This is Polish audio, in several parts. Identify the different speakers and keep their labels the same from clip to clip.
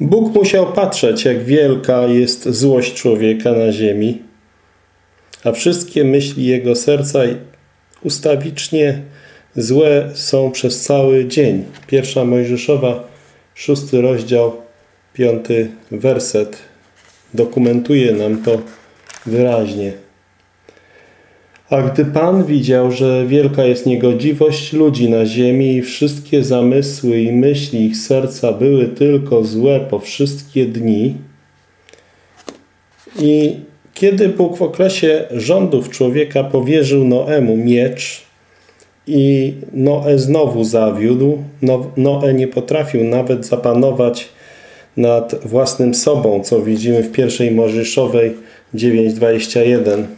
Speaker 1: Bóg musiał patrzeć, jak wielka jest złość człowieka na ziemi, a wszystkie myśli jego serca ustawicznie złe są przez cały dzień. Pierwsza Mojżeszowa, szósty rozdział, piąty werset dokumentuje nam to wyraźnie. A gdy Pan widział, że wielka jest niegodziwość ludzi na ziemi i wszystkie zamysły i myśli ich serca były tylko złe po wszystkie dni i kiedy Bóg w okresie rządów człowieka powierzył Noemu miecz i Noe znowu zawiódł, no, Noe nie potrafił nawet zapanować nad własnym sobą, co widzimy w pierwszej Mojżeszowej 9:21.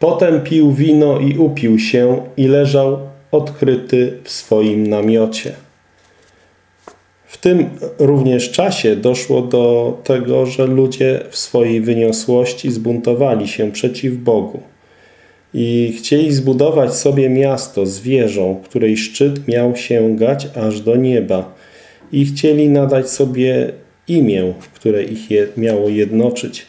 Speaker 1: Potem pił wino i upił się i leżał odkryty w swoim namiocie. W tym również czasie doszło do tego, że ludzie w swojej wyniosłości zbuntowali się przeciw Bogu i chcieli zbudować sobie miasto z wieżą, której szczyt miał sięgać aż do nieba i chcieli nadać sobie imię, które ich je, miało jednoczyć.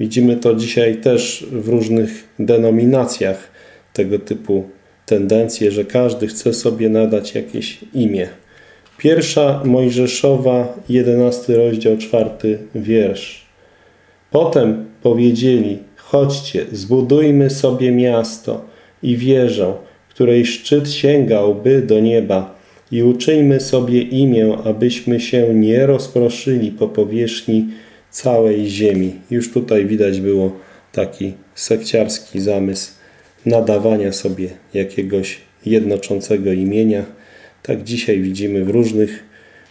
Speaker 1: Widzimy to dzisiaj też w różnych denominacjach tego typu tendencje, że każdy chce sobie nadać jakieś imię. Pierwsza Mojżeszowa, jedenasty rozdział, czwarty wiersz. Potem powiedzieli, chodźcie, zbudujmy sobie miasto i wieżę, której szczyt sięgałby do nieba i uczyńmy sobie imię, abyśmy się nie rozproszyli po powierzchni całej ziemi. Już tutaj widać było taki sekciarski zamysł nadawania sobie jakiegoś jednoczącego imienia. Tak dzisiaj widzimy w różnych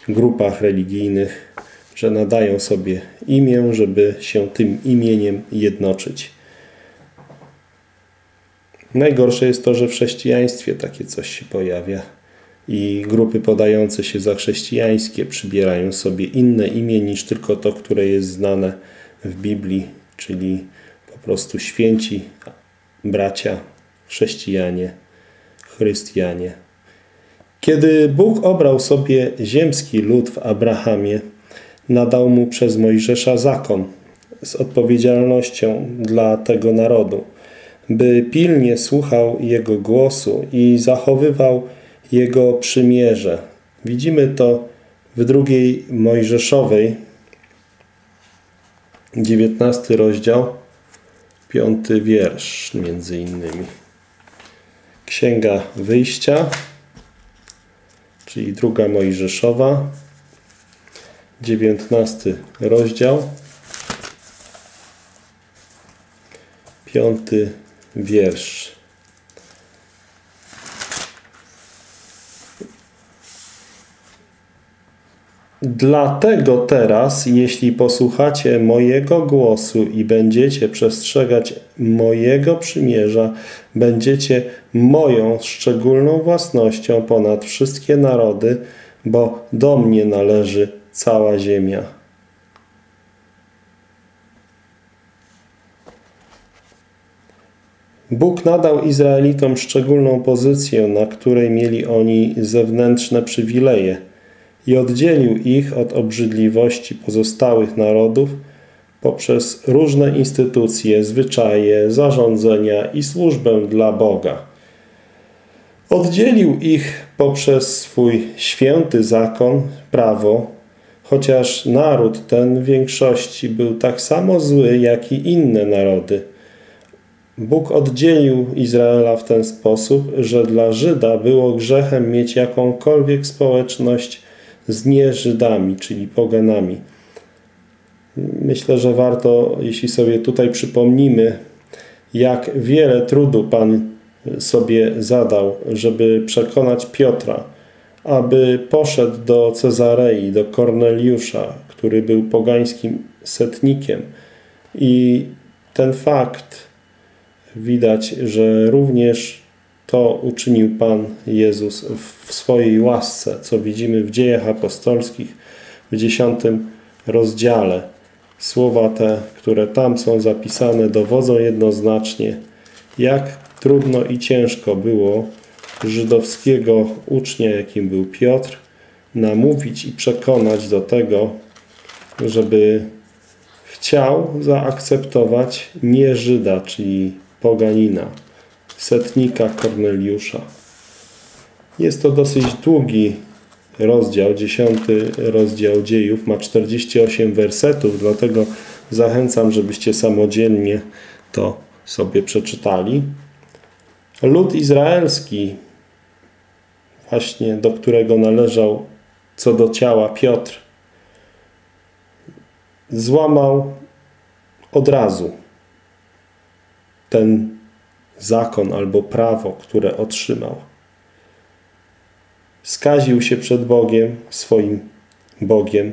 Speaker 1: grupach religijnych, że nadają sobie imię, żeby się tym imieniem jednoczyć. Najgorsze jest to, że w chrześcijaństwie takie coś się pojawia i grupy podające się za chrześcijańskie przybierają sobie inne imię niż tylko to, które jest znane w Biblii, czyli po prostu święci bracia, chrześcijanie, chrystianie. Kiedy Bóg obrał sobie ziemski lud w Abrahamie, nadał mu przez Mojżesza zakon z odpowiedzialnością dla tego narodu, by pilnie słuchał Jego głosu i zachowywał jego przymierze. Widzimy to w drugiej Mojżeszowej, 19 rozdział, piąty wiersz między innymi. Księga Wyjścia, czyli druga Mojżeszowa, 19 rozdział, piąty wiersz. Dlatego teraz, jeśli posłuchacie mojego głosu i będziecie przestrzegać mojego przymierza, będziecie moją szczególną własnością ponad wszystkie narody, bo do mnie należy cała ziemia. Bóg nadał Izraelitom szczególną pozycję, na której mieli oni zewnętrzne przywileje – i oddzielił ich od obrzydliwości pozostałych narodów poprzez różne instytucje, zwyczaje, zarządzenia i służbę dla Boga. Oddzielił ich poprzez swój święty zakon, prawo, chociaż naród ten w większości był tak samo zły, jak i inne narody. Bóg oddzielił Izraela w ten sposób, że dla Żyda było grzechem mieć jakąkolwiek społeczność z nie-Żydami, czyli poganami. Myślę, że warto, jeśli sobie tutaj przypomnimy, jak wiele trudu Pan sobie zadał, żeby przekonać Piotra, aby poszedł do Cezarei, do Korneliusza, który był pogańskim setnikiem. I ten fakt widać, że również to uczynił Pan Jezus w swojej łasce, co widzimy w dziejach apostolskich w dziesiątym rozdziale. Słowa te, które tam są zapisane, dowodzą jednoznacznie, jak trudno i ciężko było żydowskiego ucznia, jakim był Piotr, namówić i przekonać do tego, żeby chciał zaakceptować nie Żyda, czyli poganina, setnika Korneliusza. Jest to dosyć długi rozdział, dziesiąty rozdział dziejów, ma 48 wersetów, dlatego zachęcam, żebyście samodzielnie to sobie przeczytali. Lud izraelski, właśnie do którego należał co do ciała Piotr, złamał od razu ten zakon albo prawo, które otrzymał. Skaził się przed Bogiem, swoim Bogiem,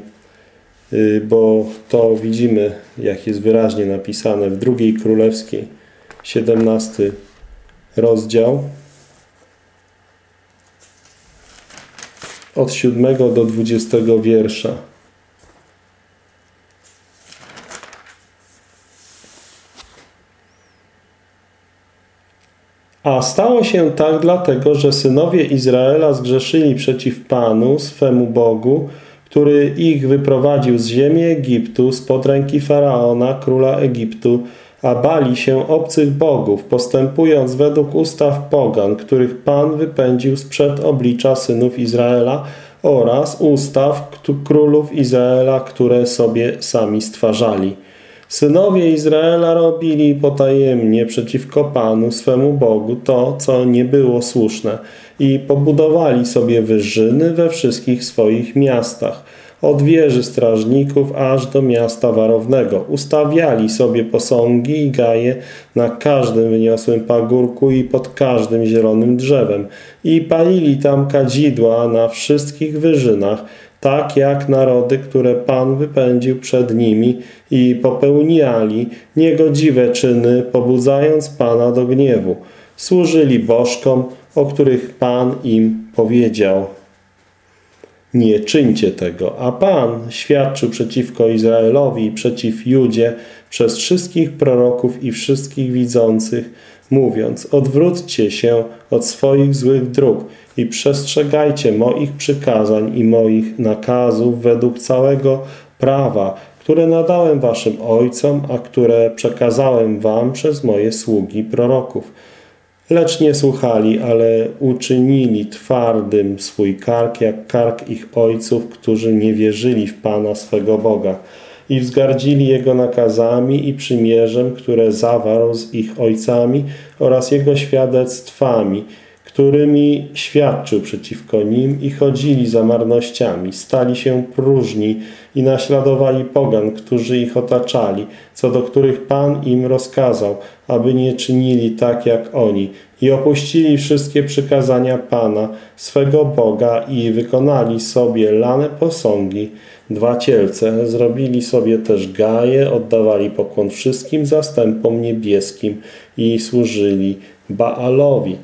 Speaker 1: y, bo to widzimy, jak jest wyraźnie napisane w drugiej królewskiej, 17 rozdział, od 7 do 20 wiersza. A stało się tak dlatego, że synowie Izraela zgrzeszyli przeciw Panu, swemu Bogu, który ich wyprowadził z ziemi Egiptu, spod ręki Faraona, króla Egiptu, a bali się obcych bogów, postępując według ustaw pogan, których Pan wypędził sprzed oblicza synów Izraela oraz ustaw królów Izraela, które sobie sami stwarzali. Synowie Izraela robili potajemnie przeciwko Panu, swemu Bogu, to, co nie było słuszne i pobudowali sobie wyżyny we wszystkich swoich miastach, od wieży strażników aż do miasta warownego. Ustawiali sobie posągi i gaje na każdym wyniosłym pagórku i pod każdym zielonym drzewem i palili tam kadzidła na wszystkich wyżynach, tak jak narody, które Pan wypędził przed nimi i popełniali niegodziwe czyny, pobudzając Pana do gniewu. Służyli bożkom, o których Pan im powiedział. Nie czyńcie tego, a Pan świadczył przeciwko Izraelowi i przeciw Judzie przez wszystkich proroków i wszystkich widzących, mówiąc, odwróćcie się od swoich złych dróg i przestrzegajcie moich przykazań i moich nakazów według całego prawa, które nadałem waszym ojcom, a które przekazałem wam przez moje sługi proroków. Lecz nie słuchali, ale uczynili twardym swój kark, jak kark ich ojców, którzy nie wierzyli w Pana swego Boga i wzgardzili Jego nakazami i przymierzem, które zawarł z ich ojcami oraz Jego świadectwami, którymi świadczył przeciwko nim i chodzili za marnościami, stali się próżni i naśladowali pogan, którzy ich otaczali, co do których Pan im rozkazał, aby nie czynili tak jak oni i opuścili wszystkie przykazania Pana, swego Boga i wykonali sobie lane posągi, dwa cielce, zrobili sobie też gaje, oddawali pokłon wszystkim zastępom niebieskim i służyli Baalowi.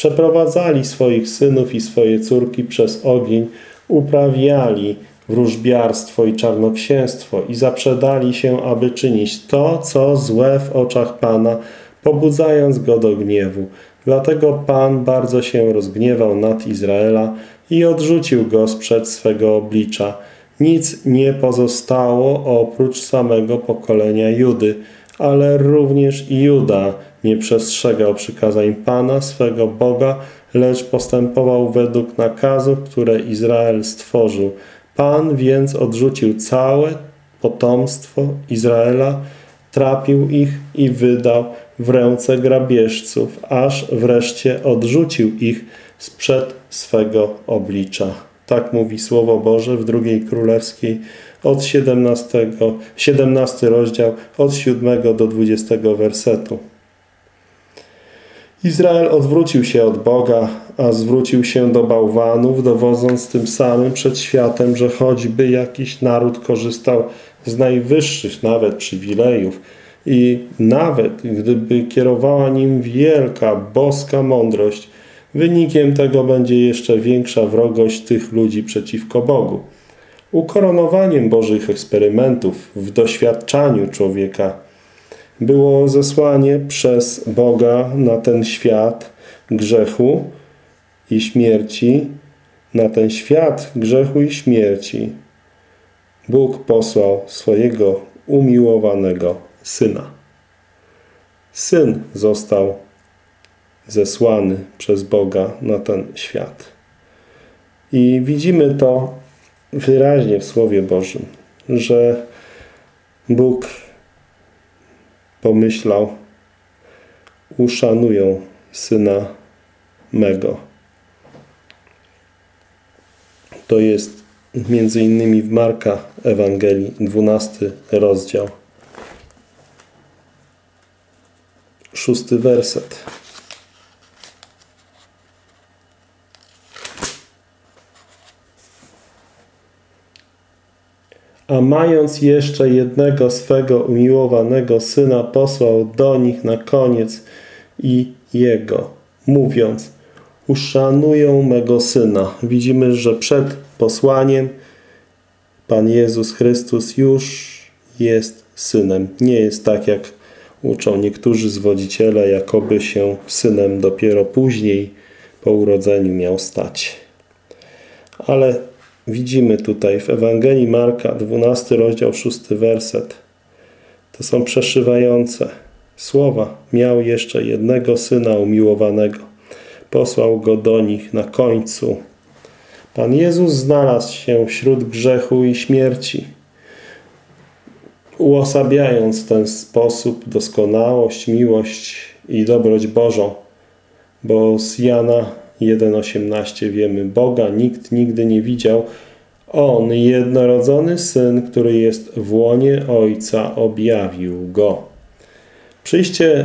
Speaker 1: Przeprowadzali swoich synów i swoje córki przez ogień, uprawiali wróżbiarstwo i czarnoksięstwo i zaprzedali się, aby czynić to, co złe w oczach Pana, pobudzając go do gniewu. Dlatego Pan bardzo się rozgniewał nad Izraela i odrzucił go sprzed swego oblicza. Nic nie pozostało oprócz samego pokolenia Judy, ale również i Juda nie przestrzegał przykazań Pana, swego Boga, lecz postępował według nakazów, które Izrael stworzył. Pan więc odrzucił całe potomstwo Izraela, trapił ich i wydał w ręce grabieżców, aż wreszcie odrzucił ich sprzed swego oblicza. Tak mówi Słowo Boże w drugiej królewskiej od 17, 17 rozdział od 7 do 20 wersetu. Izrael odwrócił się od Boga, a zwrócił się do bałwanów, dowodząc tym samym przed światem, że choćby jakiś naród korzystał z najwyższych nawet przywilejów i nawet gdyby kierowała nim wielka, boska mądrość, wynikiem tego będzie jeszcze większa wrogość tych ludzi przeciwko Bogu. Ukoronowaniem Bożych eksperymentów w doświadczaniu człowieka było zesłanie przez Boga na ten świat grzechu i śmierci, na ten świat grzechu i śmierci, Bóg posłał swojego umiłowanego Syna. Syn został zesłany przez Boga na ten świat. I widzimy to wyraźnie w Słowie Bożym, że Bóg pomyślał, uszanują Syna mego. To jest między innymi w Marka Ewangelii, 12 rozdział, szósty werset. A mając jeszcze jednego swego umiłowanego syna, posłał do nich na koniec i jego, mówiąc: Uszanują mego syna. Widzimy, że przed posłaniem Pan Jezus Chrystus już jest synem. Nie jest tak, jak uczą niektórzy zwodziciele, jakoby się synem dopiero później po urodzeniu miał stać. Ale widzimy tutaj w Ewangelii Marka, 12 rozdział, 6 werset. To są przeszywające słowa. Miał jeszcze jednego syna umiłowanego. Posłał go do nich na końcu. Pan Jezus znalazł się wśród grzechu i śmierci. Uosabiając w ten sposób doskonałość, miłość i dobroć Bożą. Bo z Jana 1,18 wiemy, Boga nikt nigdy nie widział. On, jednorodzony Syn, który jest w łonie Ojca, objawił Go. Przyjście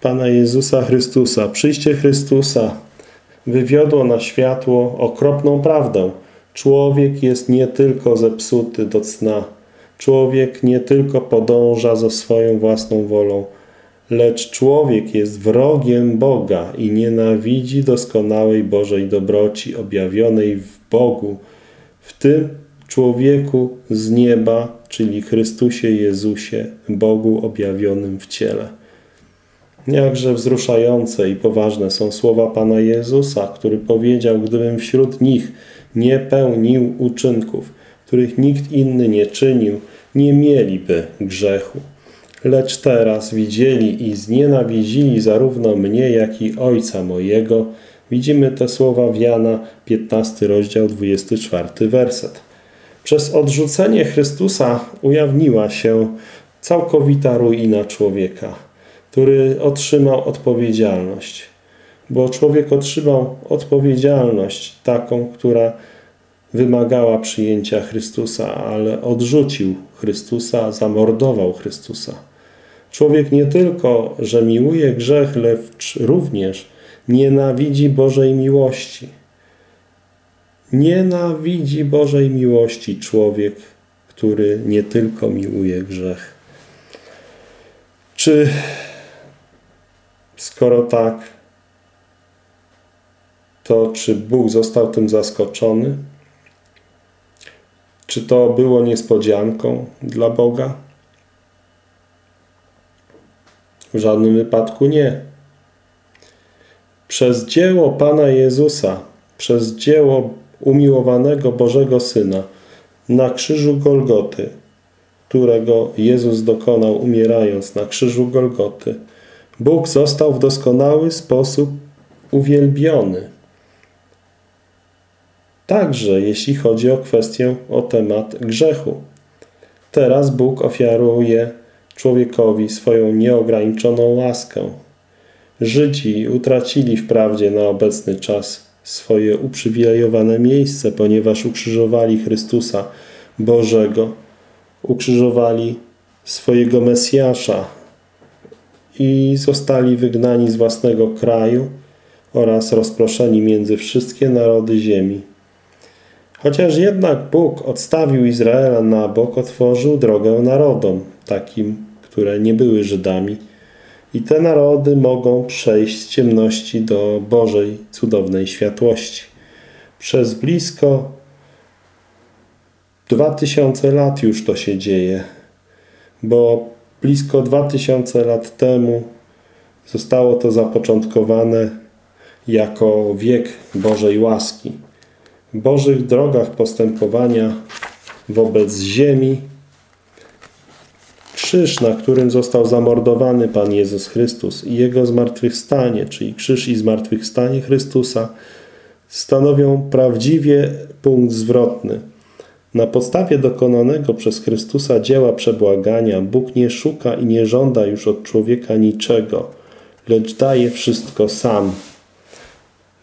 Speaker 1: Pana Jezusa Chrystusa, przyjście Chrystusa wywiodło na światło okropną prawdę. Człowiek jest nie tylko zepsuty do cna. Człowiek nie tylko podąża za swoją własną wolą, lecz człowiek jest wrogiem Boga i nienawidzi doskonałej Bożej dobroci objawionej w Bogu, w tym człowieku z nieba, czyli Chrystusie Jezusie, Bogu objawionym w ciele. Jakże wzruszające i poważne są słowa Pana Jezusa, który powiedział, gdybym wśród nich nie pełnił uczynków, których nikt inny nie czynił, nie mieliby grzechu. Lecz teraz widzieli i znienawidzili zarówno mnie, jak i Ojca mojego. Widzimy te słowa w Jana 15 rozdział 24 werset. Przez odrzucenie Chrystusa ujawniła się całkowita ruina człowieka, który otrzymał odpowiedzialność. Bo człowiek otrzymał odpowiedzialność taką, która wymagała przyjęcia Chrystusa, ale odrzucił Chrystusa, zamordował Chrystusa. Człowiek nie tylko, że miłuje grzech, lecz również nienawidzi Bożej miłości. Nienawidzi Bożej miłości człowiek, który nie tylko miłuje grzech. Czy skoro tak, to czy Bóg został tym zaskoczony? Czy to było niespodzianką dla Boga? W żadnym wypadku nie. Przez dzieło Pana Jezusa, przez dzieło umiłowanego Bożego Syna na krzyżu Golgoty, którego Jezus dokonał umierając na krzyżu Golgoty, Bóg został w doskonały sposób uwielbiony. Także jeśli chodzi o kwestię, o temat grzechu. Teraz Bóg ofiaruje człowiekowi swoją nieograniczoną łaskę. Żydzi utracili wprawdzie na obecny czas swoje uprzywilejowane miejsce, ponieważ ukrzyżowali Chrystusa Bożego, ukrzyżowali swojego Mesjasza i zostali wygnani z własnego kraju oraz rozproszeni między wszystkie narody ziemi. Chociaż jednak Bóg odstawił Izraela na bok, otworzył drogę narodom, takim, które nie były Żydami. I te narody mogą przejść z ciemności do Bożej cudownej światłości. Przez blisko dwa tysiące lat już to się dzieje, bo blisko dwa tysiące lat temu zostało to zapoczątkowane jako wiek Bożej łaski. W Bożych drogach postępowania wobec ziemi krzyż, na którym został zamordowany Pan Jezus Chrystus i Jego zmartwychwstanie, czyli krzyż i zmartwychwstanie Chrystusa, stanowią prawdziwie punkt zwrotny. Na podstawie dokonanego przez Chrystusa dzieła przebłagania Bóg nie szuka i nie żąda już od człowieka niczego, lecz daje wszystko sam.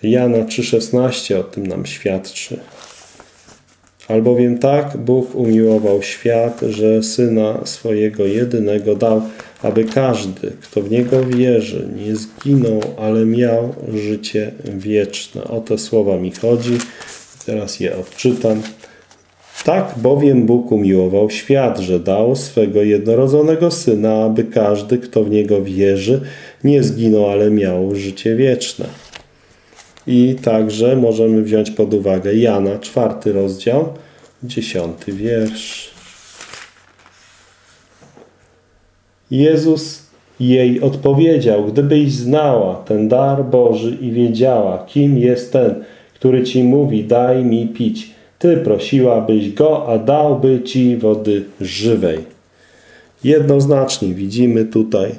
Speaker 1: Jana 3,16 o tym nam świadczy. Albowiem tak Bóg umiłował świat, że Syna swojego jedynego dał, aby każdy, kto w Niego wierzy, nie zginął, ale miał życie wieczne. O te słowa mi chodzi. Teraz je odczytam. Tak bowiem Bóg umiłował świat, że dał swego jednorodzonego Syna, aby każdy, kto w Niego wierzy, nie zginął, ale miał życie wieczne. I także możemy wziąć pod uwagę Jana, czwarty rozdział, dziesiąty wiersz. Jezus jej odpowiedział, gdybyś znała ten dar Boży i wiedziała, kim jest ten, który ci mówi, daj mi pić. Ty prosiłabyś go, a dałby ci wody żywej. Jednoznacznie widzimy tutaj,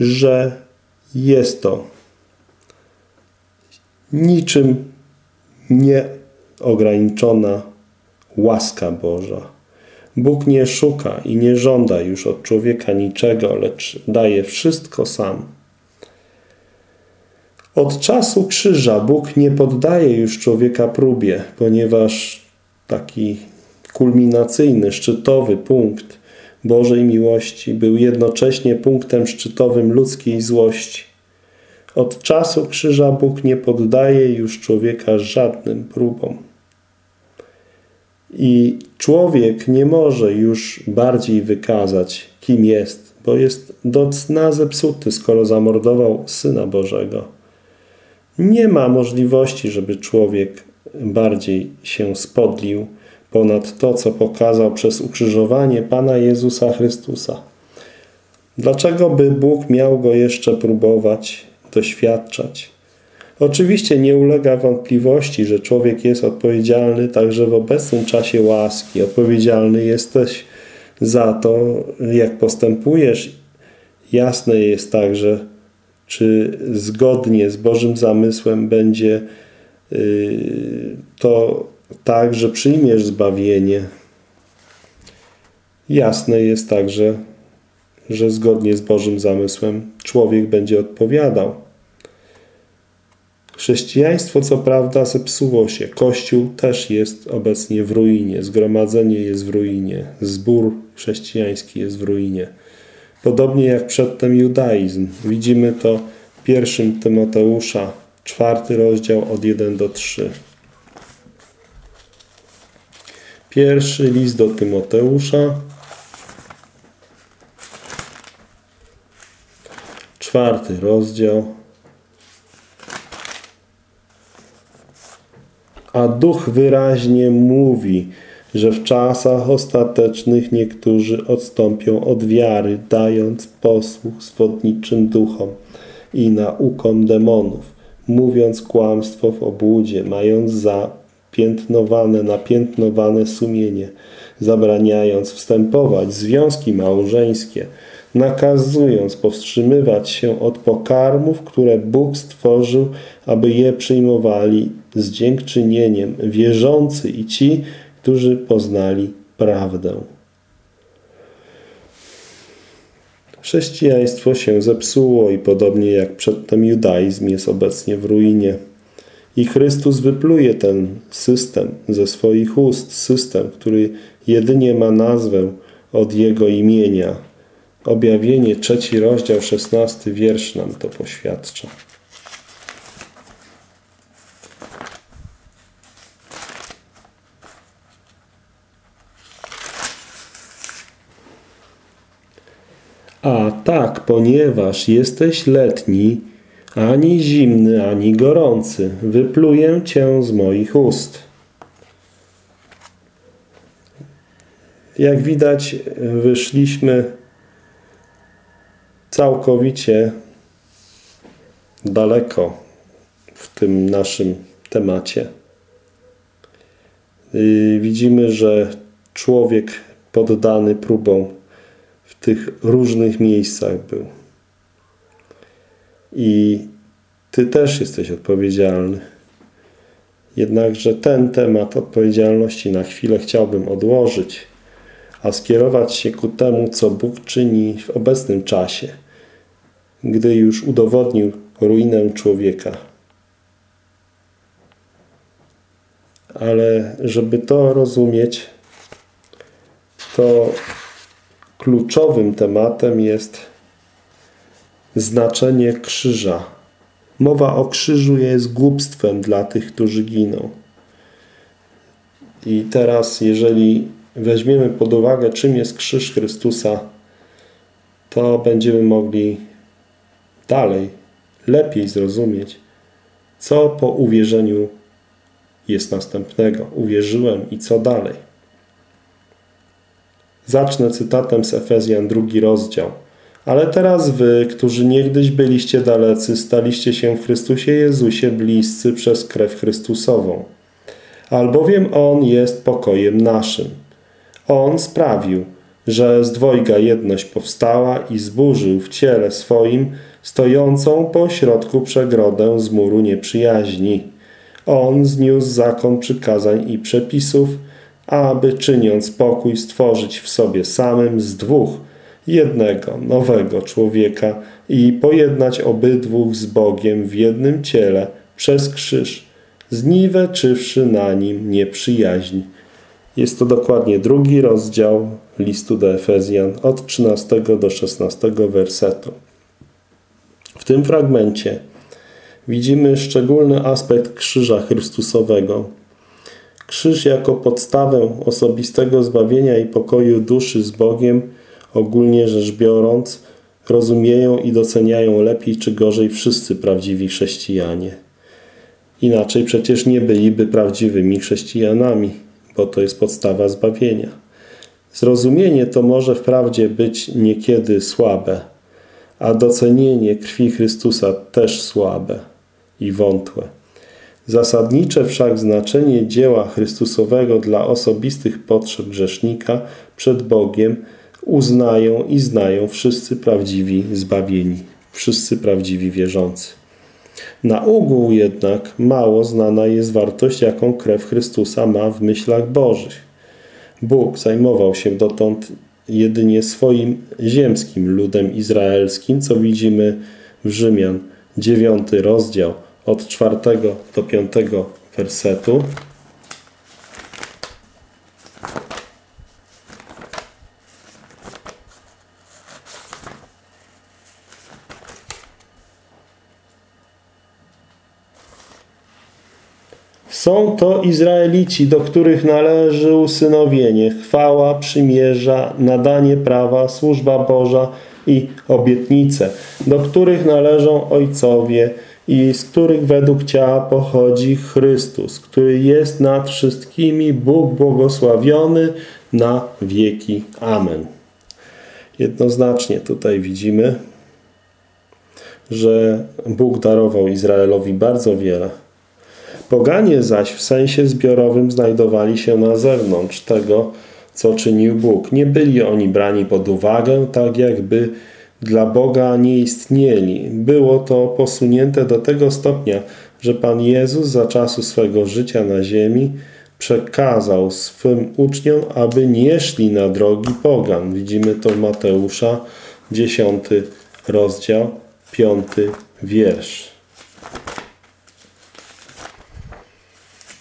Speaker 1: że jest to niczym nieograniczona łaska Boża. Bóg nie szuka i nie żąda już od człowieka niczego, lecz daje wszystko sam. Od czasu krzyża Bóg nie poddaje już człowieka próbie, ponieważ taki kulminacyjny, szczytowy punkt Bożej miłości był jednocześnie punktem szczytowym ludzkiej złości. Od czasu krzyża Bóg nie poddaje już człowieka żadnym próbom. I człowiek nie może już bardziej wykazać, kim jest, bo jest do cna zepsuty, skoro zamordował Syna Bożego. Nie ma możliwości, żeby człowiek bardziej się spodlił ponad to, co pokazał przez ukrzyżowanie Pana Jezusa Chrystusa. Dlaczego by Bóg miał go jeszcze próbować, doświadczać? Oczywiście nie ulega wątpliwości, że człowiek jest odpowiedzialny także w obecnym czasie łaski. Odpowiedzialny jesteś za to, jak postępujesz. Jasne jest także, czy zgodnie z Bożym zamysłem będzie y, to tak, że przyjmiesz zbawienie. Jasne jest także, że zgodnie z Bożym zamysłem człowiek będzie odpowiadał. Chrześcijaństwo co prawda zepsuło się. Kościół też jest obecnie w ruinie. Zgromadzenie jest w ruinie. Zbór chrześcijański jest w ruinie. Podobnie jak przedtem judaizm. Widzimy to w pierwszym Tymoteusza, czwarty rozdział od 1 do 3. Pierwszy list do Tymoteusza, czwarty rozdział. A Duch wyraźnie mówi, że w czasach ostatecznych niektórzy odstąpią od wiary, dając posłuch swodniczym duchom i naukom demonów, mówiąc kłamstwo w obłudzie, mając zapiętnowane, napiętnowane sumienie, zabraniając wstępować związki małżeńskie, nakazując powstrzymywać się od pokarmów, które Bóg stworzył, aby je przyjmowali z dziękczynieniem wierzący i ci, którzy poznali prawdę. Chrześcijaństwo się zepsuło i podobnie jak przedtem judaizm jest obecnie w ruinie. I Chrystus wypluje ten system ze swoich ust, system, który jedynie ma nazwę od Jego imienia. Objawienie, trzeci rozdział, szesnasty wiersz nam to poświadcza. A tak, ponieważ jesteś letni, ani zimny, ani gorący, wypluję cię z moich ust. Jak widać, wyszliśmy całkowicie daleko w tym naszym temacie. Y, widzimy, że człowiek poddany próbom w tych różnych miejscach był. I Ty też jesteś odpowiedzialny. Jednakże ten temat odpowiedzialności na chwilę chciałbym odłożyć, a skierować się ku temu, co Bóg czyni w obecnym czasie, gdy już udowodnił ruinę człowieka. Ale żeby to rozumieć, to kluczowym tematem jest znaczenie krzyża. Mowa o krzyżu jest głupstwem dla tych, którzy giną. I teraz, jeżeli weźmiemy pod uwagę, czym jest krzyż Chrystusa, to będziemy mogli dalej, lepiej zrozumieć, co po uwierzeniu jest następnego. Uwierzyłem i co dalej. Zacznę cytatem z Efezjan, drugi rozdział. Ale teraz wy, którzy niegdyś byliście dalecy, staliście się w Chrystusie Jezusie bliscy przez krew Chrystusową. Albowiem On jest pokojem naszym. On sprawił, że z dwojga jedność powstała i zburzył w ciele swoim stojącą po środku przegrodę z muru nieprzyjaźni. On zniósł zakon przykazań i przepisów, aby czyniąc pokój stworzyć w sobie samym z dwóch jednego nowego człowieka i pojednać obydwóch z Bogiem w jednym ciele przez krzyż, zniweczywszy na nim nieprzyjaźń. Jest to dokładnie drugi rozdział listu do Efezjan od 13 do 16 wersetu. W tym fragmencie widzimy szczególny aspekt krzyża Chrystusowego. Krzyż jako podstawę osobistego zbawienia i pokoju duszy z Bogiem, ogólnie rzecz biorąc, rozumieją i doceniają lepiej czy gorzej wszyscy prawdziwi chrześcijanie. Inaczej przecież nie byliby prawdziwymi chrześcijanami, bo to jest podstawa zbawienia. Zrozumienie to może wprawdzie być niekiedy słabe, a docenienie krwi Chrystusa też słabe i wątłe. Zasadnicze wszak znaczenie dzieła Chrystusowego dla osobistych potrzeb grzesznika przed Bogiem uznają i znają wszyscy prawdziwi zbawieni, wszyscy prawdziwi wierzący. Na ogół jednak mało znana jest wartość, jaką krew Chrystusa ma w myślach Bożych. Bóg zajmował się dotąd jedynie swoim ziemskim ludem izraelskim, co widzimy w Rzymian 9 rozdział od 4 do 5 wersetu. Są to Izraelici, do których należy usynowienie, chwała, przymierza, nadanie prawa, służba Boża i obietnice, do których należą ojcowie i z których według ciała pochodzi Chrystus, który jest nad wszystkimi Bóg błogosławiony na wieki. Amen. Jednoznacznie tutaj widzimy, że Bóg darował Izraelowi bardzo wiele. Poganie zaś w sensie zbiorowym znajdowali się na zewnątrz tego, co czynił Bóg. Nie byli oni brani pod uwagę, tak jakby dla Boga nie istnieli. Było to posunięte do tego stopnia, że Pan Jezus za czasu swego życia na ziemi przekazał swym uczniom, aby nie szli na drogi pogan. Widzimy to Mateusza, 10 rozdział, 5 wiersz.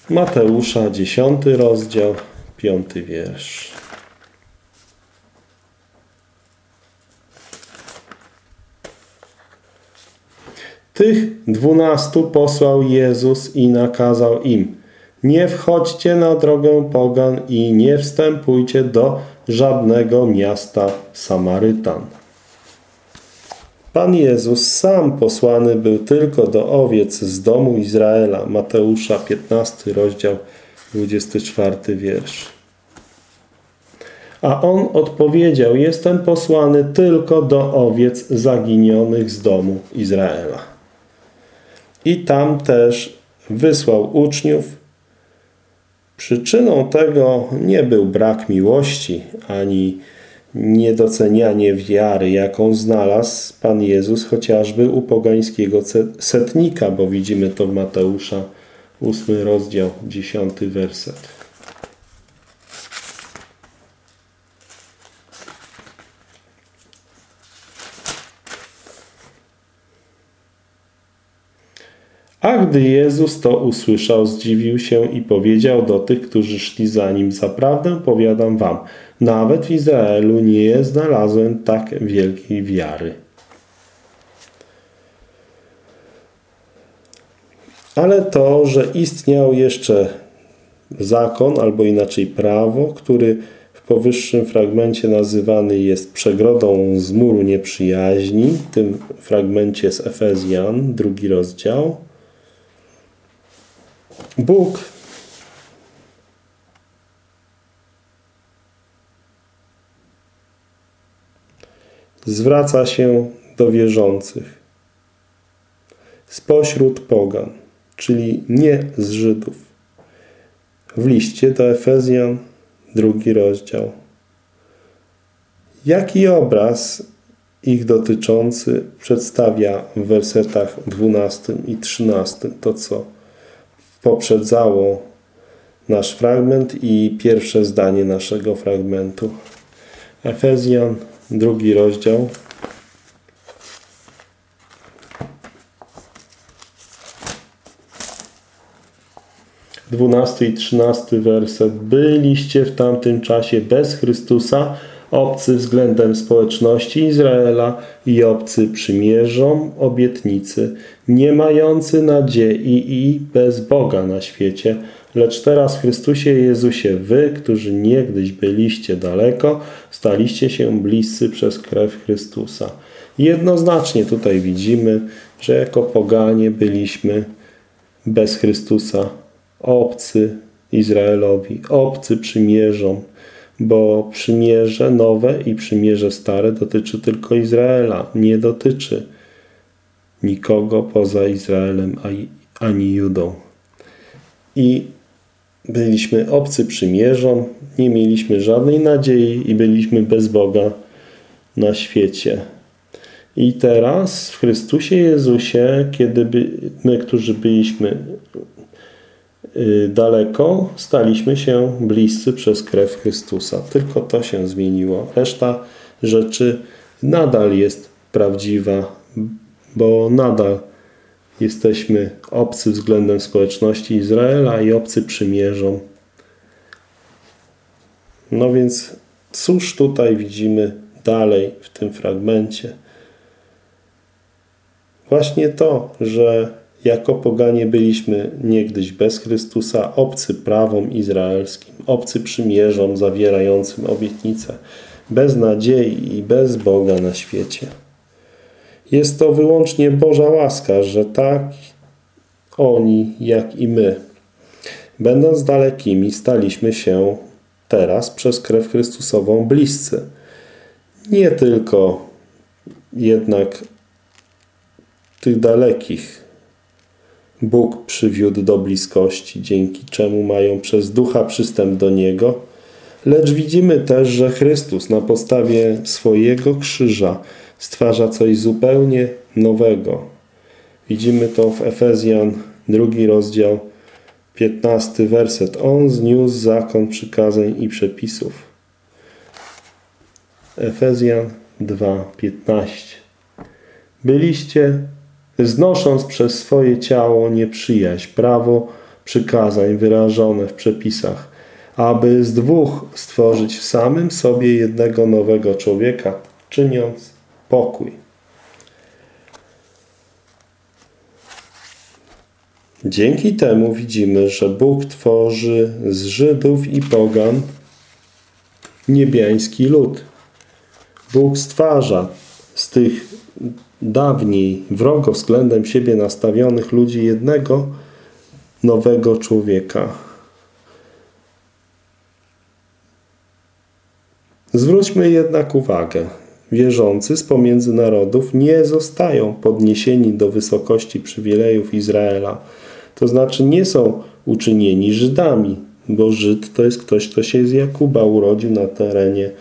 Speaker 1: Mateusza, 10 rozdział, 5 wiersz. Tych dwunastu posłał Jezus i nakazał im Nie wchodźcie na drogę pogan i nie wstępujcie do żadnego miasta Samarytan. Pan Jezus sam posłany był tylko do owiec z domu Izraela. Mateusza 15 rozdział 24 wiersz. A on odpowiedział, jestem posłany tylko do owiec zaginionych z domu Izraela. i tam też wysłał uczniów. Przyczyną tego nie był brak miłości ani niedocenianie wiary, jaką znalazł Pan Jezus chociażby u pogańskiego setnika, bo widzimy to w Mateusza 8 rozdział, 10 werset. A gdy Jezus to usłyszał, zdziwił się i powiedział do tych, którzy szli za nim: Zaprawdę powiadam wam, nawet w Izraelu nie znalazłem tak wielkiej wiary. Ale to, że istniał jeszcze zakon, albo inaczej prawo, który w powyższym fragmencie nazywany jest przegrodą z muru nieprzyjaźni, w tym fragmencie z Efezjan, drugi rozdział, Bóg zwraca się do wierzących spośród pogan, czyli nie z Żydów. W liście do Efezjan, drugi rozdział. Jaki obraz ich dotyczący przedstawia w wersetach 12 i 13 to, co poprzedzało nasz fragment i pierwsze zdanie naszego fragmentu. Efezjan, drugi rozdział. Dwunasty i trzynasty werset. Byliście w tamtym czasie bez Chrystusa, obcy względem społeczności Izraela i obcy przymierzom obietnicy, nie mający nadziei i bez Boga na świecie, lecz teraz w Chrystusie Jezusie wy, którzy niegdyś byliście daleko, staliście się bliscy przez krew Chrystusa. Jednoznacznie tutaj widzimy, że jako poganie byliśmy bez Chrystusa, obcy Izraelowi, obcy przymierzom, bo przymierze nowe i przymierze stare dotyczy tylko Izraela, nie dotyczy nikogo poza Izraelem ani Judą. I byliśmy obcy przymierzom, nie mieliśmy żadnej nadziei i byliśmy bez Boga na świecie. I teraz w Chrystusie Jezusie, kiedy by, my, którzy byliśmy Y, daleko, staliśmy się bliscy przez krew Chrystusa. Tylko to się zmieniło. Reszta rzeczy nadal jest prawdziwa, bo nadal jesteśmy obcy względem społeczności Izraela i obcy przymierzą. No więc cóż tutaj widzimy dalej w tym fragmencie? Właśnie to, że jako poganie byliśmy niegdyś bez Chrystusa, obcy prawom izraelskim, obcy przymierzom zawierającym obietnice, bez nadziei i bez Boga na świecie. Jest to wyłącznie Boża łaska, że tak oni, jak i my, będąc dalekimi, staliśmy się teraz przez krew Chrystusową bliscy. Nie tylko jednak tych dalekich, Bóg przywiódł do bliskości, dzięki czemu mają przez ducha przystęp do Niego, lecz widzimy też, że Chrystus na podstawie swojego krzyża stwarza coś zupełnie nowego. Widzimy to w Efezjan, drugi rozdział, piętnasty werset. On zniósł zakon przykazań i przepisów. Efezjan 2:15. Byliście znosząc przez swoje ciało nieprzyjaźń, prawo przykazań wyrażone w przepisach, aby z dwóch stworzyć w samym sobie jednego nowego człowieka, czyniąc pokój. Dzięki temu widzimy, że Bóg tworzy z Żydów i pogan niebiański lud. Bóg stwarza z tych dawniej wrogo względem siebie nastawionych ludzi jednego nowego człowieka. Zwróćmy jednak uwagę. Wierzący z pomiędzy narodów nie zostają podniesieni do wysokości przywilejów Izraela. To znaczy nie są uczynieni Żydami, bo Żyd to jest ktoś, kto się z Jakuba urodził na terenie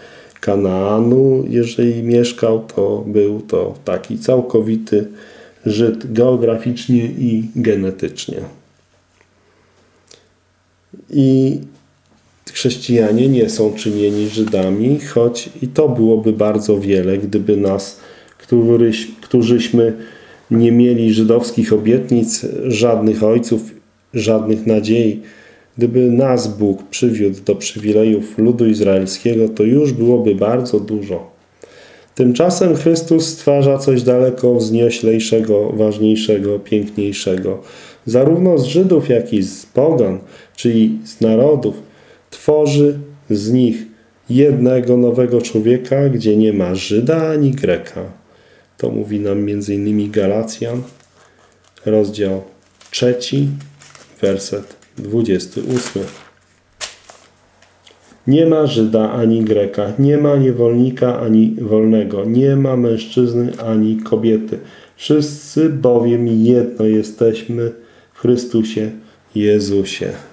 Speaker 1: Kanaanu. Jeżeli mieszkał, to był to taki całkowity Żyd geograficznie i genetycznie. I chrześcijanie nie są czynieni Żydami, choć i to byłoby bardzo wiele, gdyby nas, któryś, którzyśmy nie mieli żydowskich obietnic, żadnych ojców, żadnych nadziei. Gdyby nas Bóg przywiódł do przywilejów ludu izraelskiego, to już byłoby bardzo dużo. Tymczasem Chrystus stwarza coś daleko wznioślejszego, ważniejszego, piękniejszego. Zarówno z Żydów, jak i z pogan, czyli z narodów, tworzy z nich jednego nowego człowieka, gdzie nie ma Żyda ani Greka. To mówi nam m.in. Galacjan, rozdział trzeci, werset 28. Nie ma Żyda ani Greka, nie ma niewolnika ani wolnego, nie ma mężczyzny ani kobiety. Wszyscy bowiem jedno jesteśmy w Chrystusie Jezusie.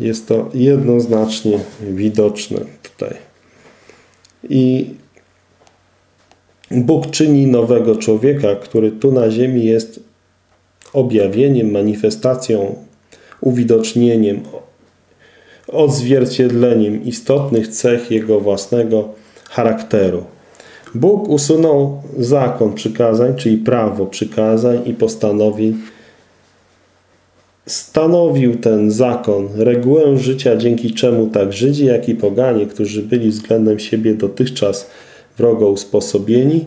Speaker 1: Jest to jednoznacznie widoczne tutaj. I Bóg czyni nowego człowieka, który tu na ziemi jest objawieniem, manifestacją, uwidocznieniem, odzwierciedleniem istotnych cech Jego własnego charakteru. Bóg usunął zakon przykazań, czyli prawo przykazań i postanowień. Stanowił ten zakon regułę życia, dzięki czemu tak Żydzi, jak i poganie, którzy byli względem siebie dotychczas wrogo usposobieni,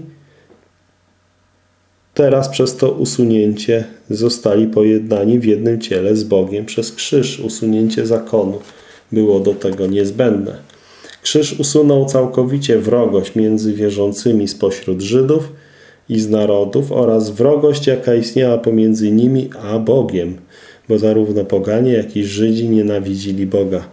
Speaker 1: teraz przez to usunięcie zostali pojednani w jednym ciele z Bogiem przez krzyż. Usunięcie zakonu było do tego niezbędne. Krzyż usunął całkowicie wrogość między wierzącymi spośród Żydów i z narodów oraz wrogość, jaka istniała pomiędzy nimi a Bogiem, bo zarówno poganie, jak i Żydzi nienawidzili Boga.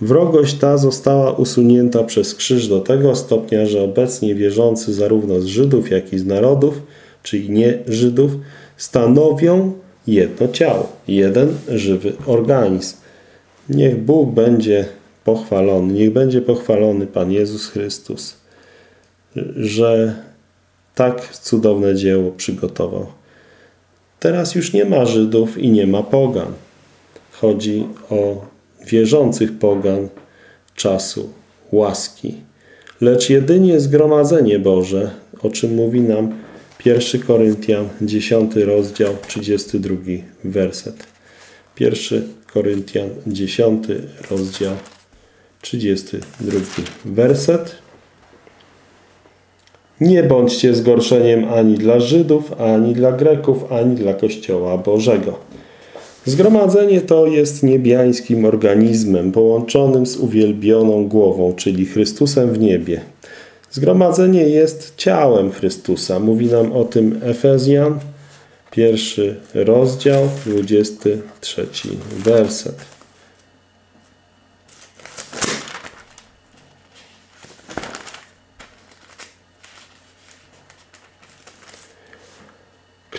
Speaker 1: Wrogość ta została usunięta przez krzyż do tego stopnia, że obecnie wierzący zarówno z Żydów, jak i z narodów, czyli nie Żydów, stanowią jedno ciało, jeden żywy organizm. Niech Bóg będzie pochwalony, niech będzie pochwalony Pan Jezus Chrystus, że tak cudowne dzieło przygotował. Teraz już nie ma Żydów i nie ma pogan. Chodzi o wierzących pogan czasu łaski. Lecz jedynie zgromadzenie Boże, o czym mówi nam 1 Koryntian 10 rozdział 32 werset. 1 Koryntian 10 rozdział 32 werset. Nie bądźcie zgorszeniem ani dla Żydów, ani dla Greków, ani dla Kościoła Bożego. Zgromadzenie to jest niebiańskim organizmem połączonym z uwielbioną głową, czyli Chrystusem w niebie. Zgromadzenie jest ciałem Chrystusa. Mówi nam o tym Efezjan, pierwszy rozdział, 23 werset.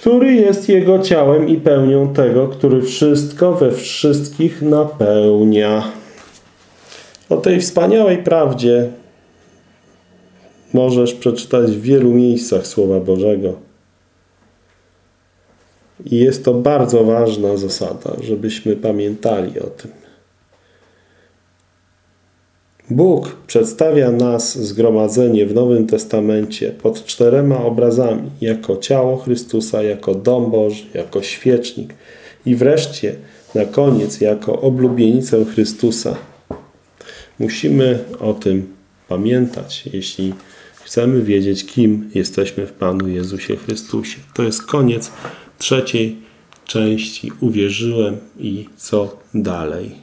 Speaker 1: Który jest Jego ciałem i pełnią tego, który wszystko we wszystkich napełnia. O tej wspaniałej prawdzie możesz przeczytać w wielu miejscach Słowa Bożego. I jest to bardzo ważna zasada, żebyśmy pamiętali o tym. Bóg przedstawia nas zgromadzenie w Nowym Testamencie pod czterema obrazami, jako ciało Chrystusa, jako dom Boży, jako świecznik i wreszcie na koniec jako oblubienicę Chrystusa. Musimy o tym pamiętać, jeśli chcemy wiedzieć, kim jesteśmy w Panu Jezusie Chrystusie. To jest koniec trzeciej części. Uwierzyłem i co dalej.